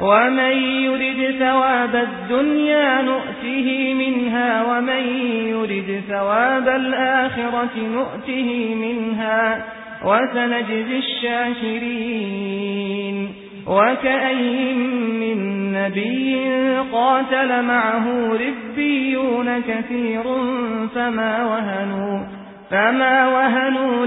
ومن يرد ثواب الدنيا نؤته منها ومن يرد ثواب الآخرة نؤته منها وسنجزي الشاكرين وكأي من نبي قاتل معه ربيون كثير فما وهنوا فما وهنوا